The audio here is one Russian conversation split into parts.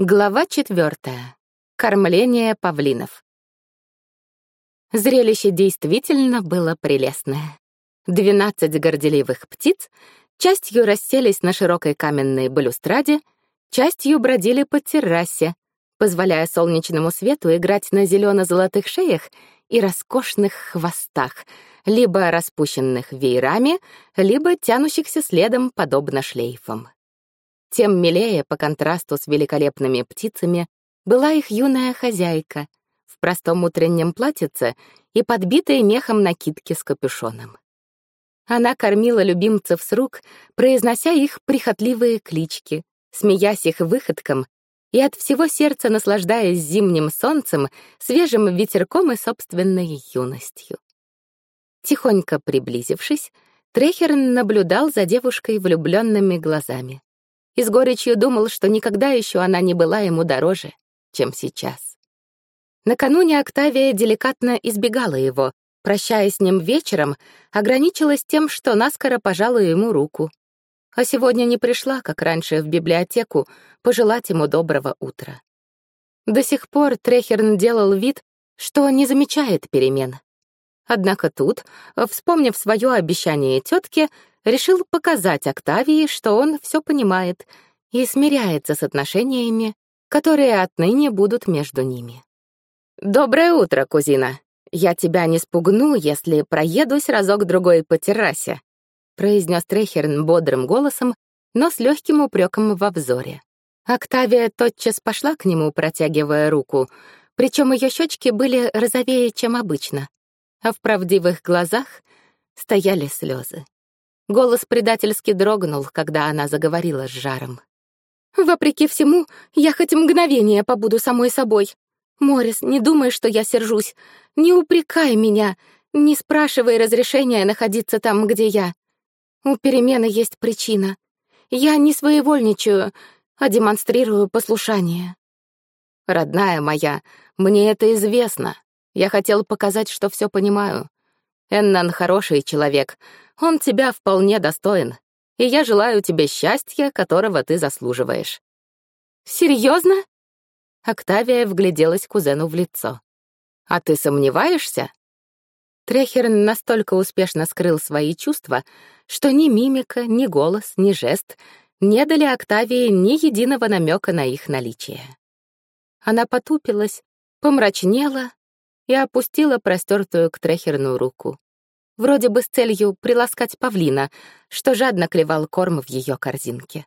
Глава четвертая. Кормление павлинов. Зрелище действительно было прелестное. Двенадцать горделивых птиц частью расселись на широкой каменной балюстраде, частью бродили по террасе, позволяя солнечному свету играть на зелено-золотых шеях и роскошных хвостах, либо распущенных веерами, либо тянущихся следом, подобно шлейфам. Тем милее по контрасту с великолепными птицами была их юная хозяйка в простом утреннем платьице и подбитой мехом накидке с капюшоном. Она кормила любимцев с рук, произнося их прихотливые клички, смеясь их выходкам и от всего сердца наслаждаясь зимним солнцем, свежим ветерком и собственной юностью. Тихонько приблизившись, Трехерн наблюдал за девушкой влюбленными глазами и с горечью думал, что никогда еще она не была ему дороже, чем сейчас. Накануне Октавия деликатно избегала его, прощаясь с ним вечером, ограничилась тем, что наскоро пожала ему руку. А сегодня не пришла, как раньше, в библиотеку пожелать ему доброго утра. До сих пор Трехерн делал вид, что не замечает перемен. Однако тут, вспомнив свое обещание тетке, решил показать Октавии, что он все понимает и смиряется с отношениями, которые отныне будут между ними. «Доброе утро, кузина. Я тебя не спугну, если проедусь разок-другой по террасе», произнес Трехерн бодрым голосом, но с легким упреком во взоре. Октавия тотчас пошла к нему, протягивая руку, причем ее щечки были розовее, чем обычно, а в правдивых глазах стояли слезы. Голос предательски дрогнул, когда она заговорила с жаром. «Вопреки всему, я хоть мгновение побуду самой собой. Морис, не думай, что я сержусь. Не упрекай меня, не спрашивай разрешения находиться там, где я. У перемены есть причина. Я не своевольничаю, а демонстрирую послушание. Родная моя, мне это известно. Я хотел показать, что все понимаю. Эннан хороший человек, он тебя вполне достоин, и я желаю тебе счастья, которого ты заслуживаешь». «Серьезно?» Октавия вгляделась кузену в лицо. «А ты сомневаешься?» Трехерн настолько успешно скрыл свои чувства, что ни мимика, ни голос, ни жест не дали Октавии ни единого намека на их наличие. Она потупилась, помрачнела и опустила простертую к Трехерну руку вроде бы с целью приласкать павлина, что жадно клевал корм в ее корзинке.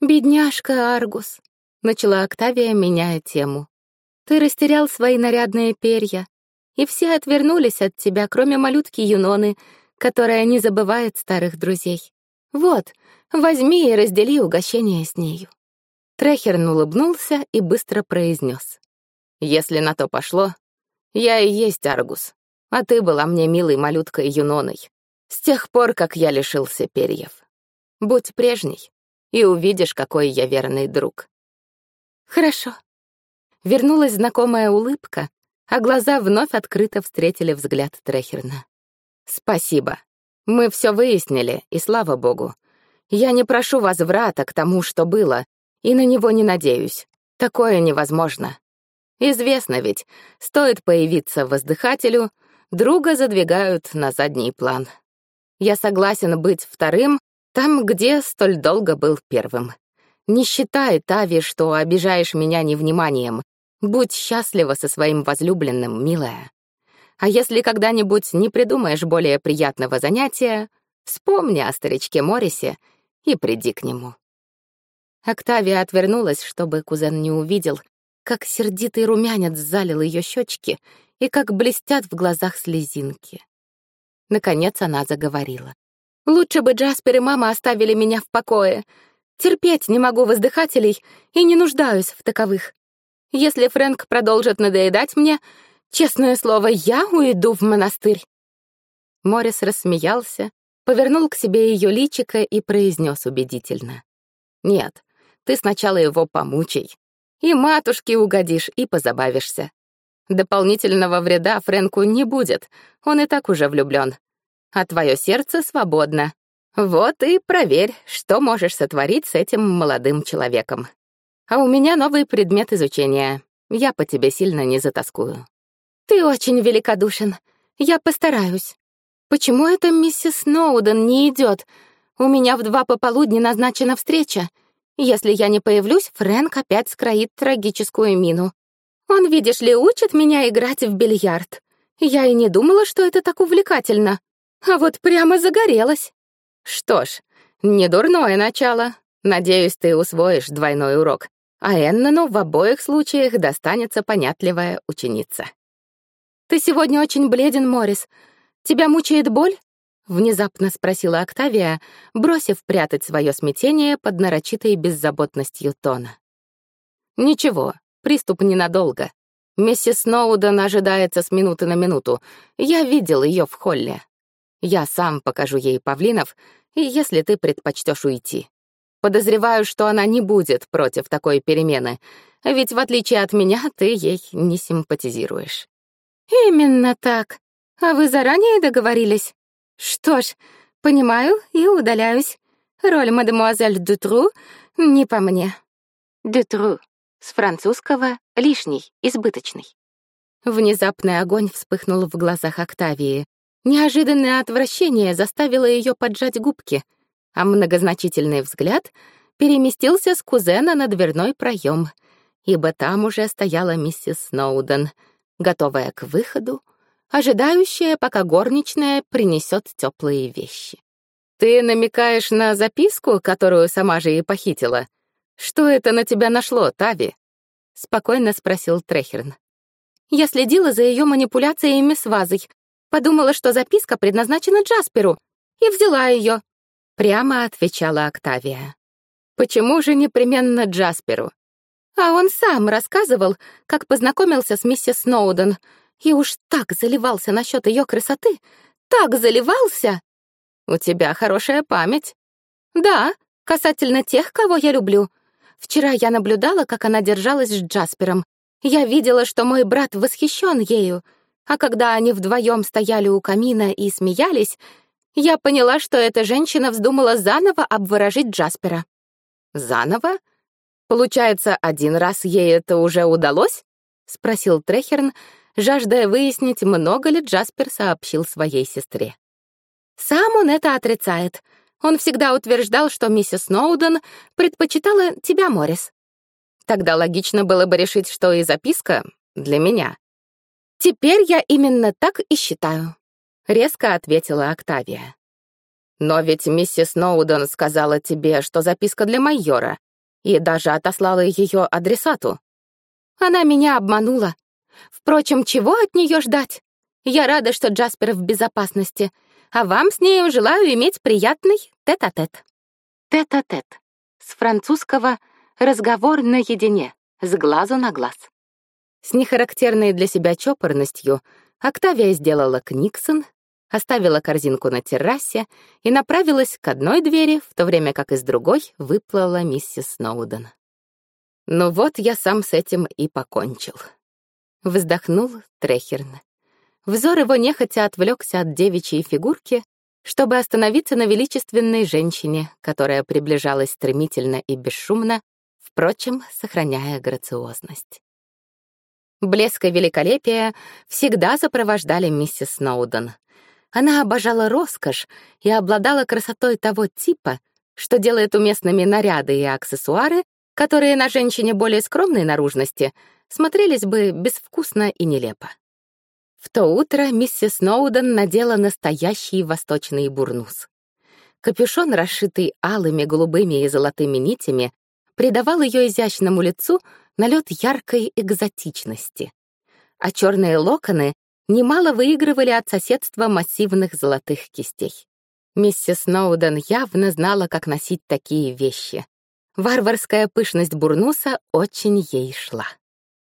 «Бедняжка Аргус», — начала Октавия, меняя тему. «Ты растерял свои нарядные перья, и все отвернулись от тебя, кроме малютки Юноны, которая не забывает старых друзей. Вот, возьми и раздели угощение с нею». Трехерн улыбнулся и быстро произнес: «Если на то пошло, я и есть Аргус а ты была мне милой малюткой Юноной. С тех пор, как я лишился перьев. Будь прежней, и увидишь, какой я верный друг. Хорошо. Вернулась знакомая улыбка, а глаза вновь открыто встретили взгляд Трехерна. Спасибо. Мы все выяснили, и слава богу. Я не прошу возврата к тому, что было, и на него не надеюсь. Такое невозможно. Известно ведь, стоит появиться воздыхателю, друга задвигают на задний план. Я согласен быть вторым там, где столь долго был первым. Не считай, Тави, что обижаешь меня невниманием. Будь счастлива со своим возлюбленным, милая. А если когда-нибудь не придумаешь более приятного занятия, вспомни о старичке Морисе и приди к нему. Октавия отвернулась, чтобы кузен не увидел, как сердитый румянец залил ее щечки и как блестят в глазах слезинки. Наконец она заговорила. «Лучше бы Джаспер и мама оставили меня в покое. Терпеть не могу воздыхателей и не нуждаюсь в таковых. Если Фрэнк продолжит надоедать мне, честное слово, я уйду в монастырь». Морис рассмеялся, повернул к себе ее личико и произнес убедительно. «Нет, ты сначала его помучай. И матушке угодишь, и позабавишься. Дополнительного вреда Фрэнку не будет, он и так уже влюблён. А твое сердце свободно. Вот и проверь, что можешь сотворить с этим молодым человеком. А у меня новый предмет изучения. Я по тебе сильно не затаскую. Ты очень великодушен. Я постараюсь. Почему эта миссис Сноуден не идет? У меня в два пополудни назначена встреча. Если я не появлюсь, Фрэнк опять скроит трагическую мину. Он, видишь ли, учит меня играть в бильярд. Я и не думала, что это так увлекательно. А вот прямо загорелась. Что ж, не дурное начало. Надеюсь, ты усвоишь двойной урок. А Эннону в обоих случаях достанется понятливая ученица. «Ты сегодня очень бледен, Морис. Тебя мучает боль?» — внезапно спросила Октавия, бросив прятать свое смятение под нарочитой беззаботностью тона. «Ничего, приступ ненадолго. Миссис Сноуден ожидается с минуты на минуту. Я видел ее в холле. Я сам покажу ей павлинов, и если ты предпочтешь уйти. Подозреваю, что она не будет против такой перемены, ведь в отличие от меня ты ей не симпатизируешь. «Именно так. А вы заранее договорились? Что ж, понимаю и удаляюсь. Роль мадемуазель Дутру не по мне». «Дутру» с французского «лишний», «избыточный». Внезапный огонь вспыхнул в глазах Октавии. Неожиданное отвращение заставило ее поджать губки, а многозначительный взгляд переместился с кузена на дверной проем, ибо там уже стояла миссис Сноуден — готовая к выходу, ожидающая, пока горничная принесет теплые вещи. «Ты намекаешь на записку, которую сама же и похитила? Что это на тебя нашло, Тави?» — спокойно спросил Трехерн. «Я следила за ее манипуляциями с вазой, подумала, что записка предназначена Джасперу, и взяла ее. Прямо отвечала Октавия. «Почему же непременно Джасперу? А он сам рассказывал, как познакомился с миссис Сноуден, и уж так заливался насчет ее красоты, так заливался. У тебя хорошая память. Да, касательно тех, кого я люблю. Вчера я наблюдала, как она держалась с Джаспером. Я видела, что мой брат восхищен ею, а когда они вдвоем стояли у камина и смеялись, я поняла, что эта женщина вздумала заново обворожить Джаспера. Заново? Получается, один раз ей это уже удалось? спросил Трехерн, жаждая выяснить, много ли Джаспер сообщил своей сестре. Сам он это отрицает. Он всегда утверждал, что миссис Сноуден предпочитала тебя, Моррис. Тогда логично было бы решить, что и записка для меня. Теперь я именно так и считаю, резко ответила Октавия. Но ведь миссис Сноуден сказала тебе, что записка для майора, и даже отослала ее адресату. Она меня обманула. Впрочем, чего от нее ждать? Я рада, что Джаспер в безопасности, а вам с нею желаю иметь приятный тет-а-тет. Тет-а-тет. С французского «разговор наедине», с глазу на глаз. С нехарактерной для себя чопорностью Октавия сделала книксон, оставила корзинку на террасе и направилась к одной двери, в то время как из другой выплыла миссис Сноуден. «Ну вот я сам с этим и покончил». Вздохнул Трехерн. Взор его нехотя отвлекся от девичьей фигурки, чтобы остановиться на величественной женщине, которая приближалась стремительно и бесшумно, впрочем, сохраняя грациозность. Блеск и великолепие всегда сопровождали миссис Сноуден — она обожала роскошь и обладала красотой того типа, что делает уместными наряды и аксессуары, которые на женщине более скромной наружности смотрелись бы безвкусно и нелепо. В то утро миссис Сноуден надела настоящий восточный бурнус. Капюшон, расшитый алыми, голубыми и золотыми нитями, придавал ее изящному лицу налет яркой экзотичности, а черные локоны немало выигрывали от соседства массивных золотых кистей. Миссис Сноуден явно знала, как носить такие вещи. Варварская пышность бурнуса очень ей шла.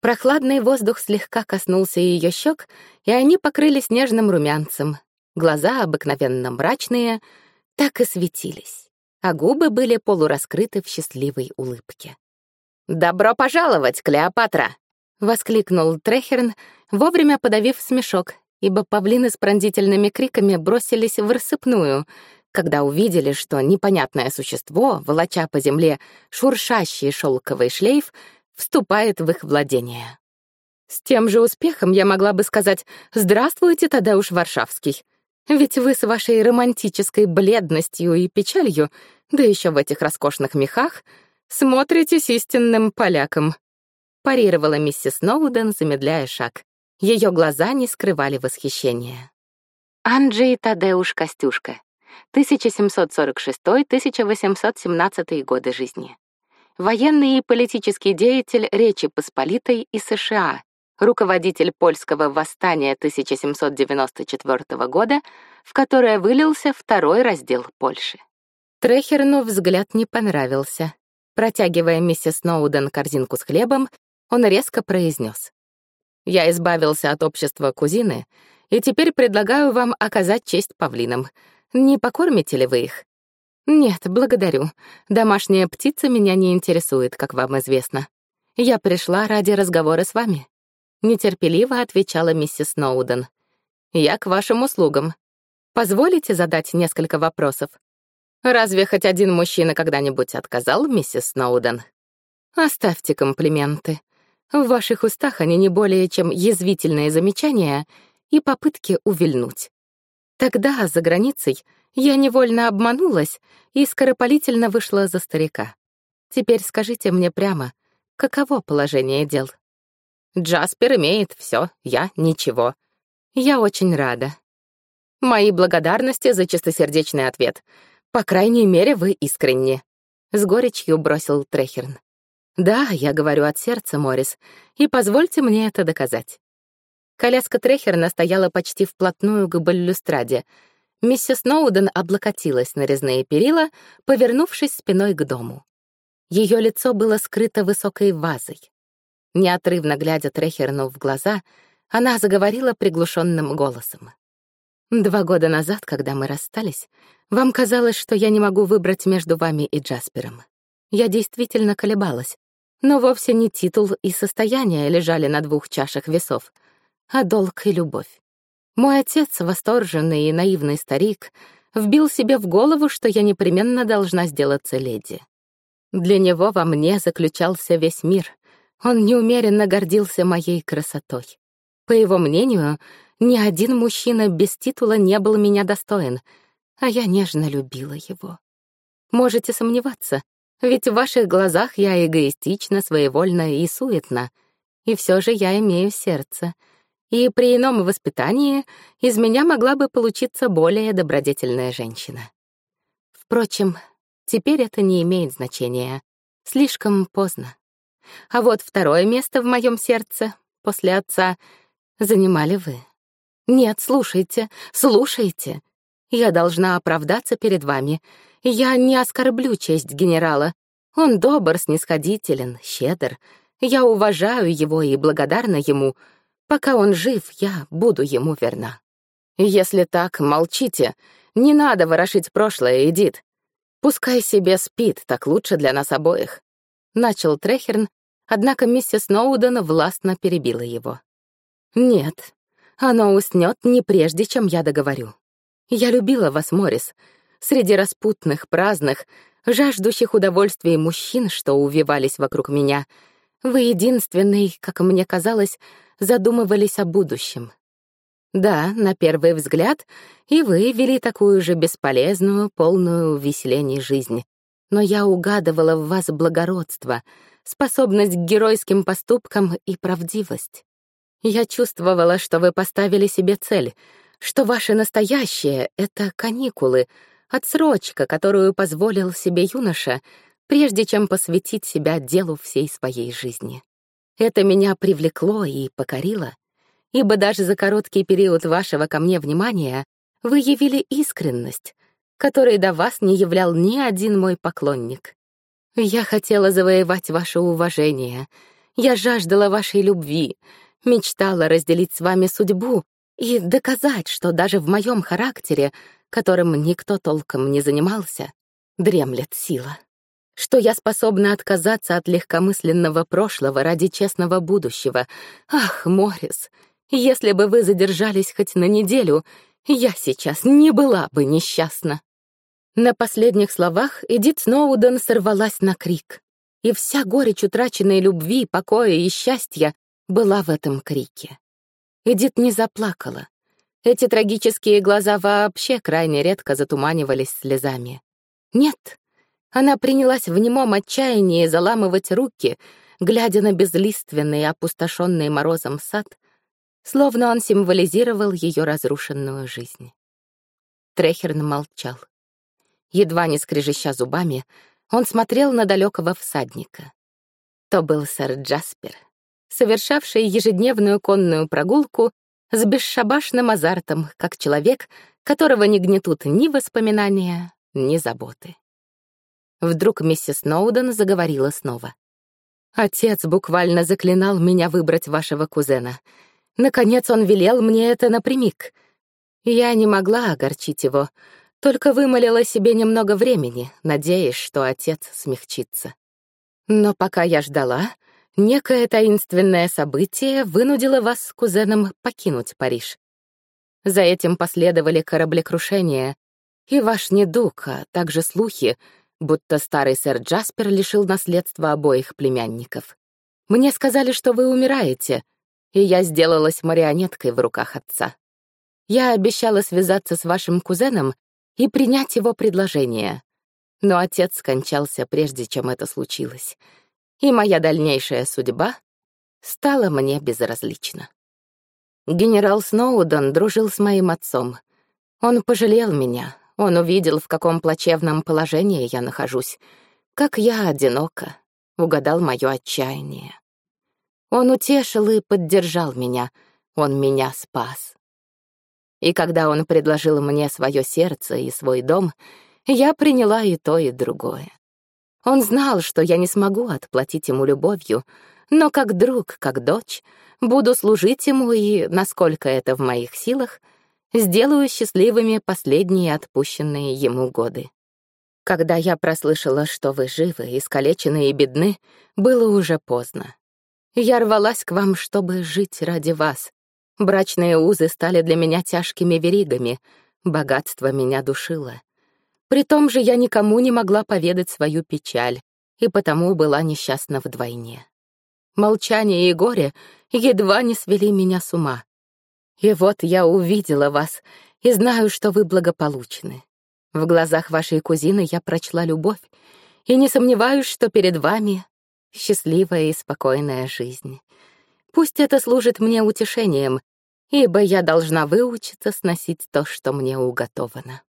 Прохладный воздух слегка коснулся ее щек, и они покрылись нежным румянцем. Глаза, обыкновенно мрачные, так и светились, а губы были полураскрыты в счастливой улыбке. «Добро пожаловать, Клеопатра!» — воскликнул Трехерн, вовремя подавив смешок, ибо павлины с пронзительными криками бросились в рассыпную, когда увидели, что непонятное существо, волоча по земле шуршащий шелковый шлейф, вступает в их владение. С тем же успехом я могла бы сказать «Здравствуйте, Тадеуш Варшавский», ведь вы с вашей романтической бледностью и печалью, да еще в этих роскошных мехах, смотритесь истинным поляком. Парировала миссис Сноуден, замедляя шаг. Ее глаза не скрывали восхищения. Анджей Тадеуш Костюшка, 1746-1817 годы жизни. Военный и политический деятель Речи Посполитой и США, руководитель польского восстания 1794 года, в которое вылился второй раздел Польши. Трехерну взгляд не понравился. Протягивая миссис Сноуден корзинку с хлебом, он резко произнес. «Я избавился от общества кузины, и теперь предлагаю вам оказать честь павлинам. Не покормите ли вы их?» «Нет, благодарю. Домашняя птица меня не интересует, как вам известно. Я пришла ради разговора с вами». Нетерпеливо отвечала миссис Сноуден. «Я к вашим услугам. Позволите задать несколько вопросов? Разве хоть один мужчина когда-нибудь отказал, миссис Сноуден? Оставьте комплименты. В ваших устах они не более чем язвительные замечания и попытки увильнуть. Тогда, за границей, я невольно обманулась и скоропалительно вышла за старика. Теперь скажите мне прямо, каково положение дел? Джаспер имеет все, я — ничего. Я очень рада. Мои благодарности за чистосердечный ответ. По крайней мере, вы искренни. С горечью бросил Трехерн. Да, я говорю от сердца, Морис, и позвольте мне это доказать. Коляска Трехерна стояла почти вплотную к балюстраде. Миссис Сноуден облокотилась на резные перила, повернувшись спиной к дому. Ее лицо было скрыто высокой вазой. Неотрывно глядя Трехерну в глаза, она заговорила приглушенным голосом. «Два года назад, когда мы расстались, вам казалось, что я не могу выбрать между вами и Джаспером. Я действительно колебалась, но вовсе не титул и состояние лежали на двух чашах весов, а долг и любовь. Мой отец, восторженный и наивный старик, вбил себе в голову, что я непременно должна сделаться леди. Для него во мне заключался весь мир, он неумеренно гордился моей красотой. По его мнению, ни один мужчина без титула не был меня достоин, а я нежно любила его. Можете сомневаться, ведь в ваших глазах я эгоистична, своевольна и суетна, и все же я имею сердце, и при ином воспитании из меня могла бы получиться более добродетельная женщина. Впрочем, теперь это не имеет значения. Слишком поздно. А вот второе место в моем сердце, после отца, занимали вы. Нет, слушайте, слушайте. Я должна оправдаться перед вами. Я не оскорблю честь генерала. Он добр, снисходителен, щедр. Я уважаю его и благодарна ему. Пока он жив, я буду ему верна. Если так, молчите. Не надо ворошить прошлое, Эдит. Пускай себе спит, так лучше для нас обоих. Начал Трехерн, Однако миссис Сноуден властно перебила его. «Нет, оно уснет не прежде, чем я договорю. Я любила вас, Морис, среди распутных, праздных, жаждущих удовольствий мужчин, что увивались вокруг меня. Вы единственный, как мне казалось, задумывались о будущем. Да, на первый взгляд, и вы вели такую же бесполезную, полную увеселений жизнь. Но я угадывала в вас благородство — способность к геройским поступкам и правдивость. Я чувствовала, что вы поставили себе цель, что ваше настоящее — это каникулы, отсрочка, которую позволил себе юноша, прежде чем посвятить себя делу всей своей жизни. Это меня привлекло и покорило, ибо даже за короткий период вашего ко мне внимания вы явили искренность, которой до вас не являл ни один мой поклонник. Я хотела завоевать ваше уважение. Я жаждала вашей любви, мечтала разделить с вами судьбу и доказать, что даже в моем характере, которым никто толком не занимался, дремлет сила. Что я способна отказаться от легкомысленного прошлого ради честного будущего. Ах, Морис, если бы вы задержались хоть на неделю, я сейчас не была бы несчастна. На последних словах Эдит Сноуден сорвалась на крик. И вся горечь утраченной любви, покоя и счастья была в этом крике. Эдит не заплакала. Эти трагические глаза вообще крайне редко затуманивались слезами. Нет, она принялась в немом отчаянии заламывать руки, глядя на безлиственный, опустошенный морозом сад, словно он символизировал ее разрушенную жизнь. Трехерн молчал. Едва не скрежеща зубами, он смотрел на далекого всадника. То был сэр Джаспер, совершавший ежедневную конную прогулку с бесшабашным азартом, как человек, которого не гнетут ни воспоминания, ни заботы. Вдруг миссис Сноуден заговорила снова. «Отец буквально заклинал меня выбрать вашего кузена. Наконец он велел мне это напрямик. Я не могла огорчить его, только вымолила себе немного времени, надеясь, что отец смягчится. Но пока я ждала, некое таинственное событие вынудило вас с кузеном покинуть Париж. За этим последовали кораблекрушения, и ваш недуг, а также слухи, будто старый сэр Джаспер лишил наследства обоих племянников. Мне сказали, что вы умираете, и я сделалась марионеткой в руках отца. Я обещала связаться с вашим кузеном и принять его предложение. Но отец скончался, прежде чем это случилось. И моя дальнейшая судьба стала мне безразлична. Генерал Сноуден дружил с моим отцом. Он пожалел меня, он увидел, в каком плачевном положении я нахожусь, как я одинока, угадал мое отчаяние. Он утешил и поддержал меня, он меня спас. И когда он предложил мне свое сердце и свой дом, я приняла и то, и другое. Он знал, что я не смогу отплатить ему любовью, но как друг, как дочь, буду служить ему и, насколько это в моих силах, сделаю счастливыми последние отпущенные ему годы. Когда я прослышала, что вы живы, искалечены и бедны, было уже поздно. Я рвалась к вам, чтобы жить ради вас, Брачные узы стали для меня тяжкими веригами, богатство меня душило. При том же я никому не могла поведать свою печаль, и потому была несчастна вдвойне. Молчание и горе едва не свели меня с ума. И вот я увидела вас и знаю, что вы благополучны. В глазах вашей кузины я прочла любовь, и не сомневаюсь, что перед вами счастливая и спокойная жизнь. Пусть это служит мне утешением, ибо я должна выучиться сносить то, что мне уготовано.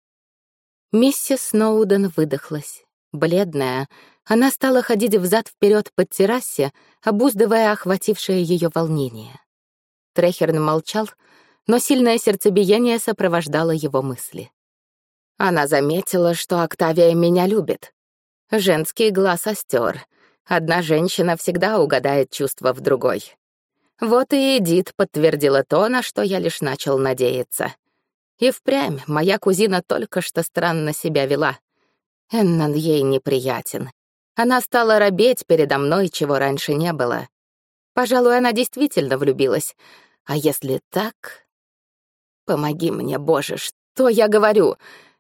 Миссис Сноуден выдохлась. Бледная, она стала ходить взад-вперед под террасе, обуздывая охватившее ее волнение. Трехерн молчал, но сильное сердцебиение сопровождало его мысли. Она заметила, что Октавия меня любит. Женский глаз остер. Одна женщина всегда угадает чувства в другой. Вот и Эдит подтвердила то, на что я лишь начал надеяться. И впрямь моя кузина только что странно себя вела. Эннон ей неприятен. Она стала робеть передо мной, чего раньше не было. Пожалуй, она действительно влюбилась. А если так... Помоги мне, Боже, что я говорю?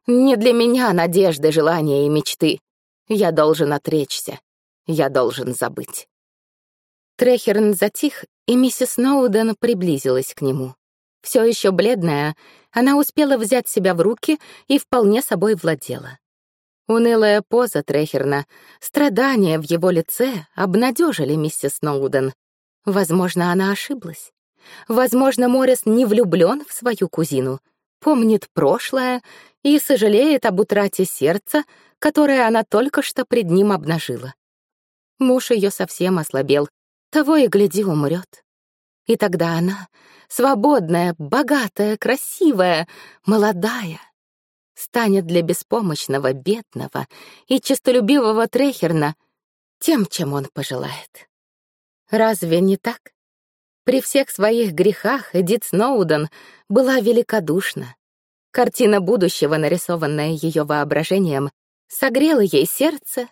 Не для меня надежды, желания и мечты. Я должен отречься. Я должен забыть. Трехерн затих, и миссис Сноуден приблизилась к нему. Все еще бледная, она успела взять себя в руки и вполне собой владела. Унылая поза Трехерна, страдания в его лице обнадежили миссис Сноуден. Возможно, она ошиблась. Возможно, Моррис не влюблен в свою кузину, помнит прошлое и сожалеет об утрате сердца, которое она только что пред ним обнажила. Муж ее совсем ослабел, того и гляди умрет. И тогда она, свободная, богатая, красивая, молодая, станет для беспомощного, бедного и честолюбивого Трехерна тем, чем он пожелает. Разве не так? При всех своих грехах Эдит Сноуден была великодушна. Картина будущего, нарисованная ее воображением, согрела ей сердце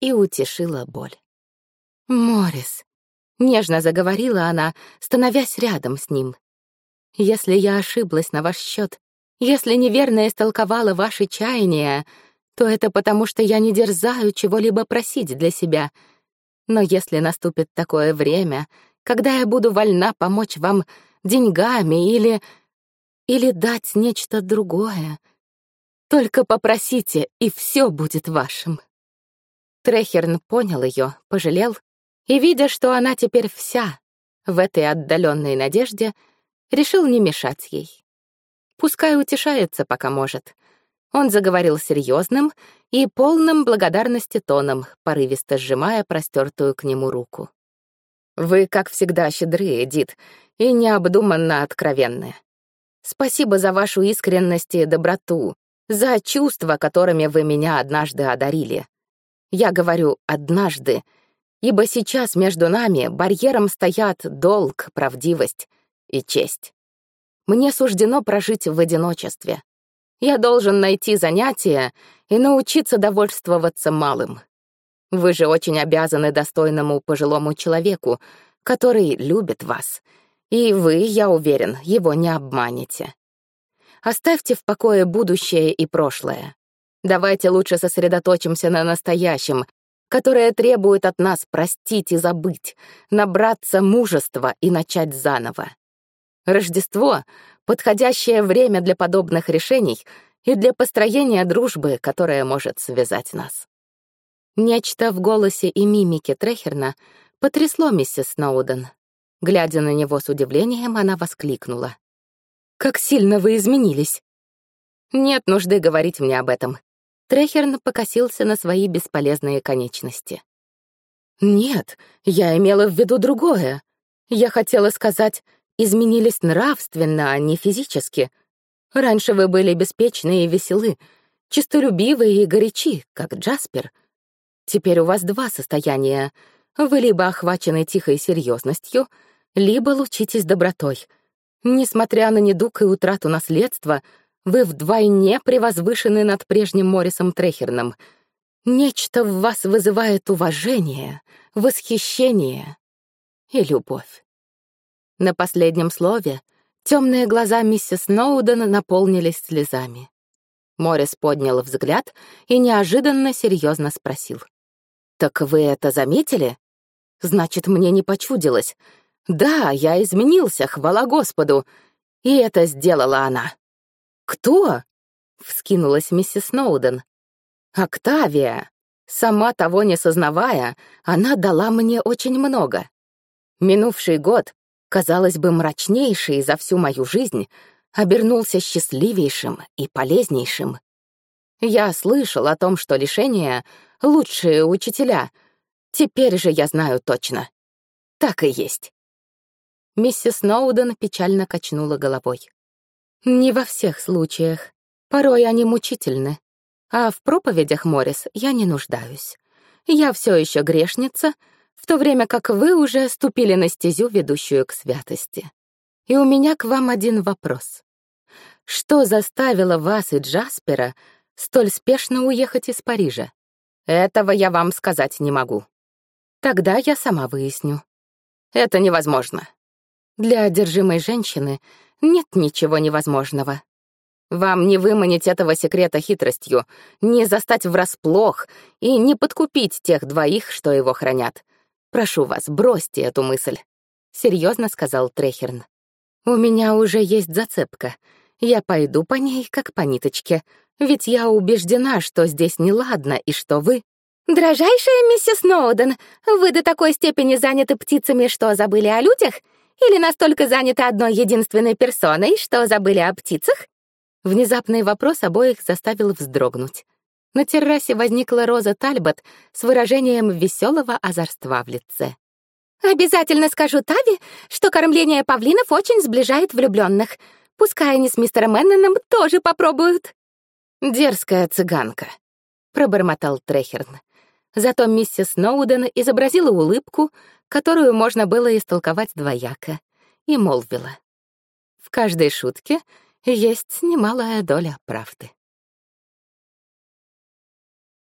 и утешила боль. Морис, Нежно заговорила она, становясь рядом с ним. «Если я ошиблась на ваш счет, если неверно истолковала ваши чаяния, то это потому, что я не дерзаю чего-либо просить для себя. Но если наступит такое время, когда я буду вольна помочь вам деньгами или... или дать нечто другое, только попросите, и все будет вашим. Трехерн понял ее, пожалел, и, видя, что она теперь вся в этой отдаленной надежде, решил не мешать ей. Пускай утешается, пока может. Он заговорил серьезным и полным благодарности тоном, порывисто сжимая простертую к нему руку. «Вы, как всегда, щедры, Эдит, и необдуманно откровенны. Спасибо за вашу искренность и доброту, за чувства, которыми вы меня однажды одарили. Я говорю «однажды», ибо сейчас между нами барьером стоят долг, правдивость и честь. Мне суждено прожить в одиночестве. Я должен найти занятие и научиться довольствоваться малым. Вы же очень обязаны достойному пожилому человеку, который любит вас. И вы, я уверен, его не обманете. Оставьте в покое будущее и прошлое. Давайте лучше сосредоточимся на настоящем, которое требует от нас простить и забыть, набраться мужества и начать заново. Рождество подходящее время для подобных решений и для построения дружбы, которая может связать нас. Нечто в голосе и мимике Трехерна потрясло миссис Сноуден. Глядя на него с удивлением, она воскликнула. «Как сильно вы изменились!» «Нет нужды говорить мне об этом». Трехерн покосился на свои бесполезные конечности. «Нет, я имела в виду другое. Я хотела сказать, изменились нравственно, а не физически. Раньше вы были беспечны и веселы, честолюбивы и горячи, как Джаспер. Теперь у вас два состояния. Вы либо охвачены тихой серьезностью, либо лучитесь добротой. Несмотря на недуг и утрату наследства, вы вдвойне превозвышены над прежним Моррисом Трехерном. Нечто в вас вызывает уважение, восхищение и любовь. На последнем слове темные глаза миссис Сноуден наполнились слезами. Морис поднял взгляд и неожиданно серьезно спросил. «Так вы это заметили? Значит, мне не почудилось. Да, я изменился, хвала Господу. И это сделала она». «Кто?» — вскинулась миссис Сноуден. «Октавия. Сама того не сознавая, она дала мне очень много. Минувший год казалось бы, мрачнейший за всю мою жизнь, обернулся счастливейшим и полезнейшим. Я слышал о том, что лишения — лучшие учителя. Теперь же я знаю точно. Так и есть. Миссис Сноуден печально качнула головой. Не во всех случаях. Порой они мучительны. А в проповедях, Морис, я не нуждаюсь. Я все еще грешница — в то время как вы уже ступили на стезю, ведущую к святости. И у меня к вам один вопрос. Что заставило вас и Джаспера столь спешно уехать из Парижа? Этого я вам сказать не могу. Тогда я сама выясню. Это невозможно. Для одержимой женщины нет ничего невозможного. Вам не выманить этого секрета хитростью, не застать врасплох и не подкупить тех двоих, что его хранят. Прошу вас, бросьте эту мысль», — серьезно сказал Трехерн. «У меня уже есть зацепка. Я пойду по ней, как по ниточке, ведь я убеждена, что здесь неладно и что вы...» «Дрожайшая миссис Сноуден, вы до такой степени заняты птицами, что забыли о людях? Или настолько заняты одной единственной персоной, что забыли о птицах?» Внезапный вопрос обоих заставил вздрогнуть. На террасе возникла Роза Тальбот с выражением веселого озорства в лице. «Обязательно скажу Тави, что кормление павлинов очень сближает влюбленных. Пускай они с мистером Энноном тоже попробуют». «Дерзкая цыганка», — пробормотал Трехерн. Зато миссис Сноуден изобразила улыбку, которую можно было истолковать двояко, и молвила. В каждой шутке есть немалая доля правды.